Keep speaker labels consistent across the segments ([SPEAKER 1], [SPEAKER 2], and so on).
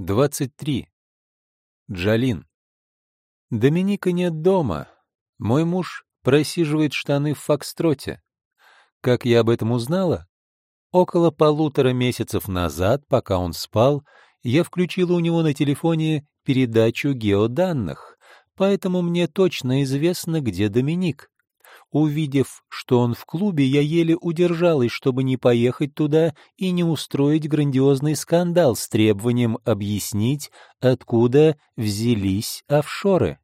[SPEAKER 1] 23. Джалин. Доминика нет дома. Мой муж просиживает штаны в фокстроте. Как я об этом узнала? Около полутора месяцев назад, пока он спал, я включила у него на телефоне передачу геоданных, поэтому мне точно известно, где Доминик. Увидев, что он в клубе, я еле удержалась, чтобы не поехать туда и не устроить грандиозный скандал с требованием объяснить, откуда взялись офшоры.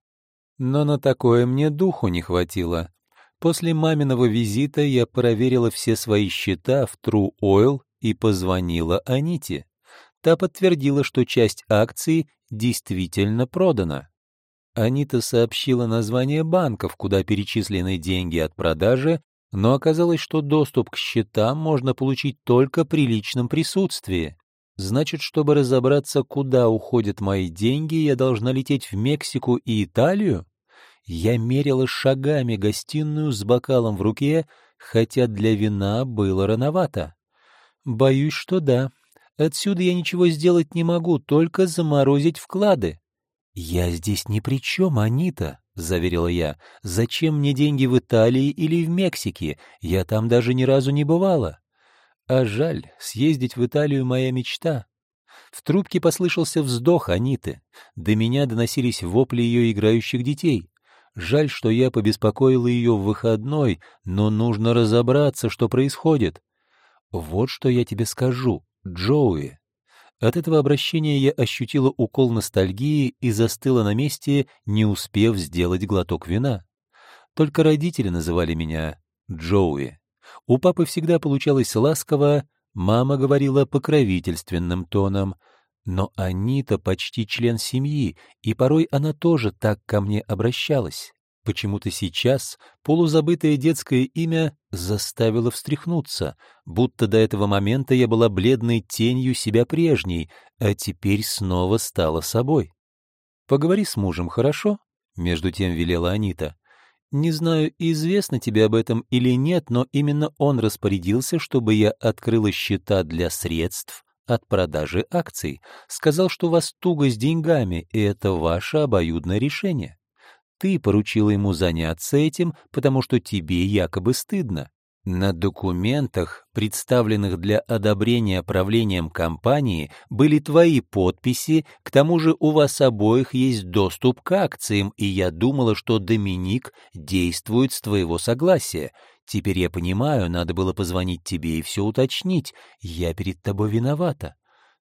[SPEAKER 1] Но на такое мне духу не хватило. После маминого визита я проверила все свои счета в True Oil и позвонила Аните. Та подтвердила, что часть акций действительно продана. Анита сообщила название банков, куда перечислены деньги от продажи, но оказалось, что доступ к счетам можно получить только при личном присутствии. Значит, чтобы разобраться, куда уходят мои деньги, я должна лететь в Мексику и Италию? Я мерила шагами гостиную с бокалом в руке, хотя для вина было рановато. Боюсь, что да. Отсюда я ничего сделать не могу, только заморозить вклады. «Я здесь ни при чем, Анита», — заверила я. «Зачем мне деньги в Италии или в Мексике? Я там даже ни разу не бывала». А жаль, съездить в Италию — моя мечта. В трубке послышался вздох Аниты. До меня доносились вопли ее играющих детей. Жаль, что я побеспокоила ее в выходной, но нужно разобраться, что происходит. Вот что я тебе скажу, Джоуи. От этого обращения я ощутила укол ностальгии и застыла на месте, не успев сделать глоток вина. Только родители называли меня Джоуи. У папы всегда получалось ласково, мама говорила покровительственным тоном, но Анита почти член семьи, и порой она тоже так ко мне обращалась. Почему-то сейчас полузабытое детское имя заставило встряхнуться, будто до этого момента я была бледной тенью себя прежней, а теперь снова стала собой. «Поговори с мужем, хорошо?» — между тем велела Анита. «Не знаю, известно тебе об этом или нет, но именно он распорядился, чтобы я открыла счета для средств от продажи акций. Сказал, что вас туго с деньгами, и это ваше обоюдное решение. Ты поручила ему заняться этим, потому что тебе якобы стыдно. На документах, представленных для одобрения правлением компании, были твои подписи, к тому же у вас обоих есть доступ к акциям, и я думала, что Доминик действует с твоего согласия. Теперь я понимаю, надо было позвонить тебе и все уточнить. Я перед тобой виновата.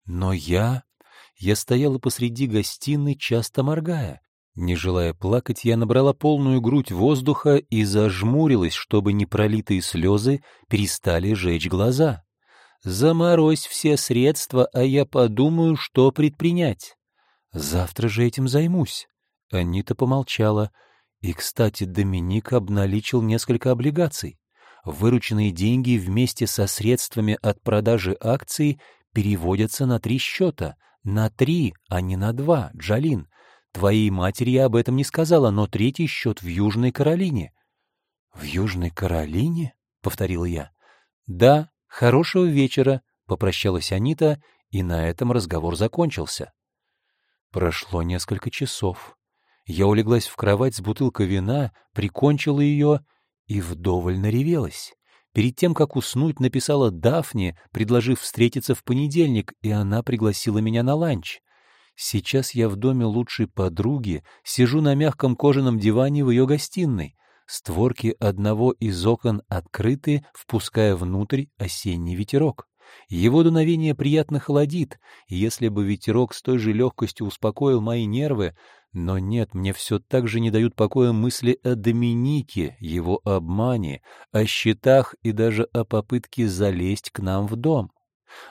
[SPEAKER 1] Но я... Я стояла посреди гостиной, часто моргая. Не желая плакать, я набрала полную грудь воздуха и зажмурилась, чтобы непролитые слезы перестали жечь глаза. Заморозь все средства, а я подумаю, что предпринять. Завтра же этим займусь. Анита помолчала. И, кстати, Доминик обналичил несколько облигаций. Вырученные деньги вместе со средствами от продажи акций переводятся на три счета. На три, а не на два, Джалин. Твоей матери я об этом не сказала, но третий счет в Южной Каролине». «В Южной Каролине?» — повторила я. «Да, хорошего вечера», — попрощалась Анита, и на этом разговор закончился. Прошло несколько часов. Я улеглась в кровать с бутылкой вина, прикончила ее и вдоволь наревелась. Перед тем, как уснуть, написала Дафне, предложив встретиться в понедельник, и она пригласила меня на ланч. Сейчас я в доме лучшей подруги, сижу на мягком кожаном диване в ее гостиной. Створки одного из окон открыты, впуская внутрь осенний ветерок. Его дуновение приятно холодит, и если бы ветерок с той же легкостью успокоил мои нервы, но нет, мне все так же не дают покоя мысли о Доминике, его обмане, о счетах и даже о попытке залезть к нам в дом.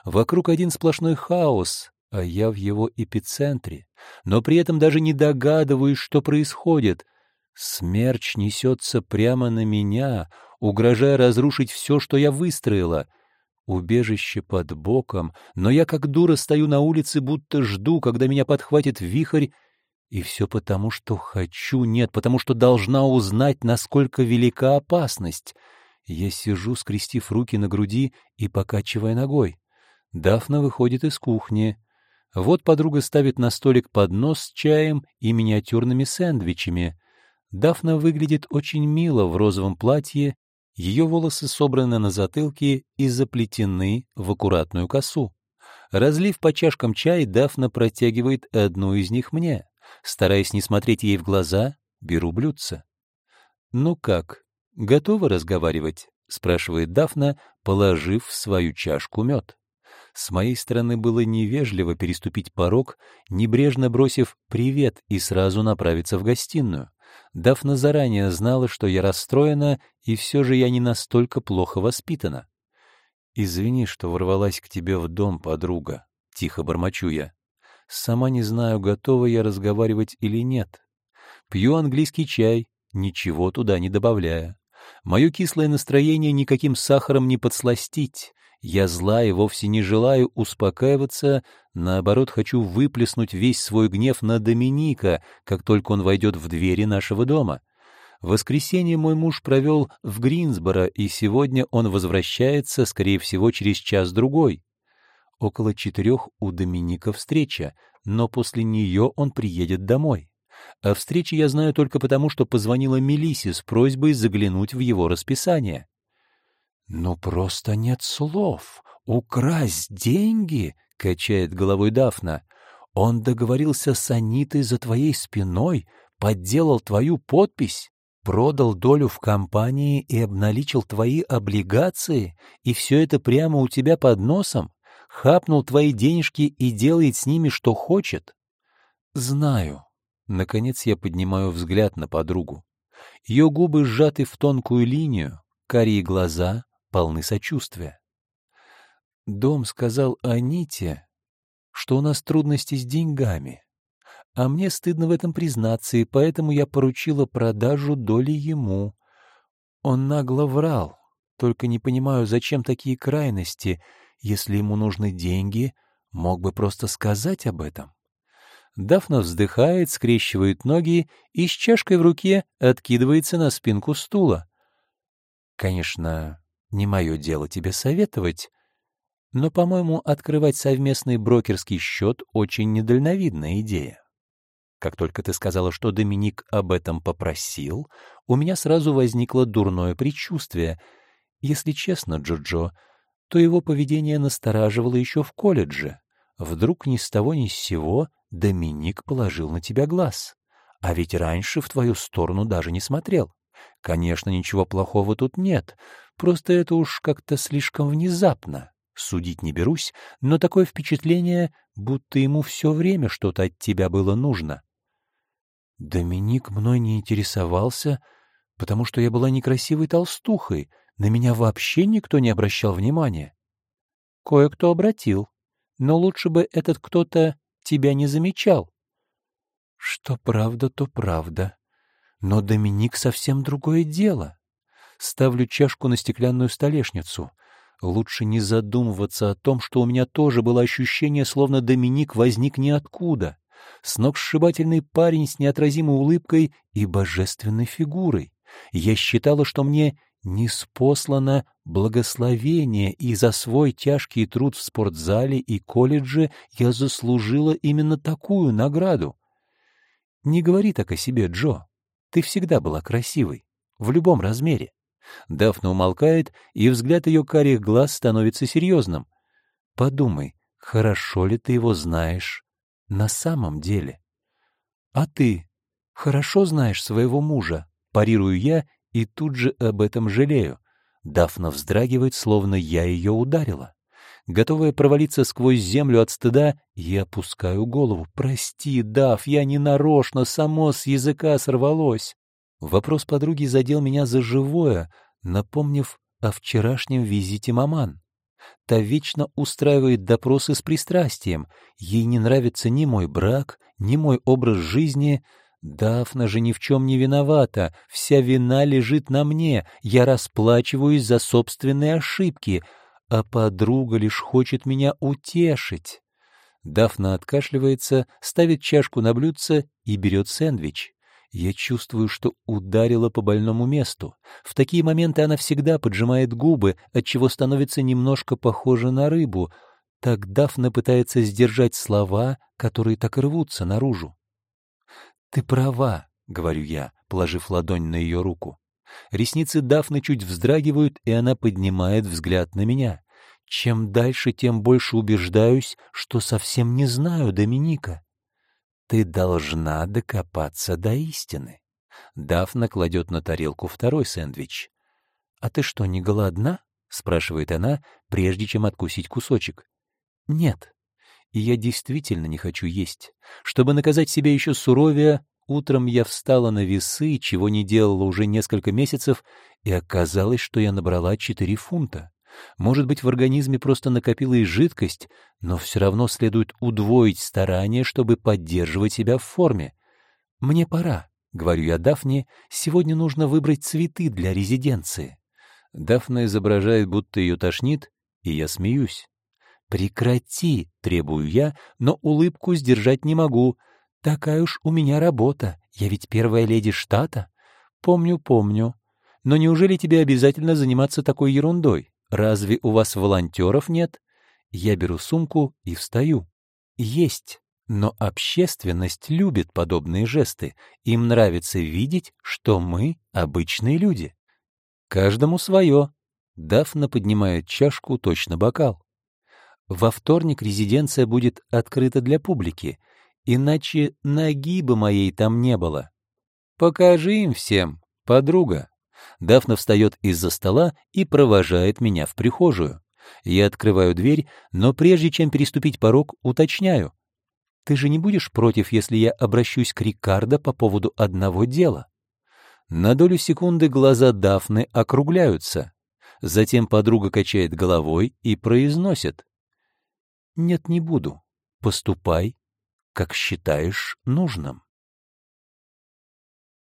[SPEAKER 1] Вокруг один сплошной хаос, а я в его эпицентре, но при этом даже не догадываюсь, что происходит. Смерч несется прямо на меня, угрожая разрушить все, что я выстроила. Убежище под боком, но я как дура стою на улице, будто жду, когда меня подхватит вихрь, и все потому, что хочу, нет, потому что должна узнать, насколько велика опасность. Я сижу, скрестив руки на груди и покачивая ногой. Дафна выходит из кухни. Вот подруга ставит на столик поднос с чаем и миниатюрными сэндвичами. Дафна выглядит очень мило в розовом платье, ее волосы собраны на затылке и заплетены в аккуратную косу. Разлив по чашкам чай, Дафна протягивает одну из них мне. Стараясь не смотреть ей в глаза, беру блюдце. «Ну как, готова разговаривать?» — спрашивает Дафна, положив в свою чашку мед. С моей стороны было невежливо переступить порог, небрежно бросив «привет» и сразу направиться в гостиную. Дафна заранее знала, что я расстроена, и все же я не настолько плохо воспитана. «Извини, что ворвалась к тебе в дом, подруга», — тихо бормочу я. «Сама не знаю, готова я разговаривать или нет. Пью английский чай, ничего туда не добавляя. Мое кислое настроение никаким сахаром не подсластить. Я зла и вовсе не желаю успокаиваться, наоборот, хочу выплеснуть весь свой гнев на Доминика, как только он войдет в двери нашего дома. Воскресенье мой муж провел в Гринсборо, и сегодня он возвращается, скорее всего, через час-другой. Около четырех у Доминика встреча, но после нее он приедет домой. О встрече я знаю только потому, что позвонила Мелиссе с просьбой заглянуть в его расписание. «Ну просто нет слов. Украсть деньги?» — качает головой Дафна. «Он договорился с Анитой за твоей спиной, подделал твою подпись, продал долю в компании и обналичил твои облигации, и все это прямо у тебя под носом, хапнул твои денежки и делает с ними, что хочет?» «Знаю». Наконец я поднимаю взгляд на подругу. Ее губы сжаты в тонкую линию, карие глаза полны сочувствия. Дом сказал Аните, что у нас трудности с деньгами, а мне стыдно в этом признаться, и поэтому я поручила продажу доли ему. Он нагло врал, только не понимаю, зачем такие крайности, если ему нужны деньги, мог бы просто сказать об этом. Дафна вздыхает, скрещивает ноги и с чашкой в руке откидывается на спинку стула. Конечно, не мое дело тебе советовать, но, по-моему, открывать совместный брокерский счет — очень недальновидная идея. Как только ты сказала, что Доминик об этом попросил, у меня сразу возникло дурное предчувствие. Если честно, Джоджо, то его поведение настораживало еще в колледже. Вдруг ни с того ни с сего Доминик положил на тебя глаз. А ведь раньше в твою сторону даже не смотрел. Конечно, ничего плохого тут нет, просто это уж как-то слишком внезапно. Судить не берусь, но такое впечатление, будто ему все время что-то от тебя было нужно. Доминик мной не интересовался, потому что я была некрасивой толстухой, на меня вообще никто не обращал внимания. Кое-кто обратил, но лучше бы этот кто-то тебя не замечал. Что правда, то правда. Но Доминик совсем другое дело. Ставлю чашку на стеклянную столешницу. Лучше не задумываться о том, что у меня тоже было ощущение, словно Доминик возник ниоткуда. Сногсшибательный парень с неотразимой улыбкой и божественной фигурой. Я считала, что мне неспослано благословение, и за свой тяжкий труд в спортзале и колледже я заслужила именно такую награду. Не говори так о себе, Джо. Ты всегда была красивой, в любом размере. Дафна умолкает, и взгляд ее карих глаз становится серьезным. Подумай, хорошо ли ты его знаешь на самом деле? А ты хорошо знаешь своего мужа? Парирую я и тут же об этом жалею. Дафна вздрагивает, словно я ее ударила. Готовая провалиться сквозь землю от стыда, я опускаю голову. «Прости, Дав, я не нарочно, само с языка сорвалось». Вопрос подруги задел меня за живое, напомнив о вчерашнем визите маман. Та вечно устраивает допросы с пристрастием. Ей не нравится ни мой брак, ни мой образ жизни. Дафна же ни в чем не виновата. Вся вина лежит на мне. Я расплачиваюсь за собственные ошибки — а подруга лишь хочет меня утешить. Дафна откашливается, ставит чашку на блюдце и берет сэндвич. Я чувствую, что ударила по больному месту. В такие моменты она всегда поджимает губы, отчего становится немножко похожа на рыбу. Так Дафна пытается сдержать слова, которые так рвутся наружу. «Ты права», — говорю я, положив ладонь на ее руку. Ресницы Дафны чуть вздрагивают, и она поднимает взгляд на меня. Чем дальше, тем больше убеждаюсь, что совсем не знаю Доминика. Ты должна докопаться до истины. Дафна кладет на тарелку второй сэндвич. «А ты что, не голодна?» — спрашивает она, прежде чем откусить кусочек. «Нет. И я действительно не хочу есть. Чтобы наказать себя еще суровее, утром я встала на весы, чего не делала уже несколько месяцев, и оказалось, что я набрала 4 фунта. Может быть, в организме просто накопилась жидкость, но все равно следует удвоить старания, чтобы поддерживать себя в форме. Мне пора, — говорю я Дафне, — сегодня нужно выбрать цветы для резиденции. Дафна изображает, будто ее тошнит, и я смеюсь. «Прекрати!» — требую я, но улыбку сдержать не могу. «Такая уж у меня работа. Я ведь первая леди штата». «Помню, помню. Но неужели тебе обязательно заниматься такой ерундой? Разве у вас волонтеров нет?» Я беру сумку и встаю. «Есть. Но общественность любит подобные жесты. Им нравится видеть, что мы — обычные люди. Каждому свое. Дафна поднимает чашку, точно бокал. Во вторник резиденция будет открыта для публики, иначе ноги бы моей там не было. Покажи им всем, подруга. Дафна встает из-за стола и провожает меня в прихожую. Я открываю дверь, но прежде чем переступить порог, уточняю. Ты же не будешь против, если я обращусь к Рикардо по поводу одного дела? На долю секунды глаза Дафны округляются. Затем подруга качает головой и произносит. «Нет, не буду. Поступай, как считаешь нужным».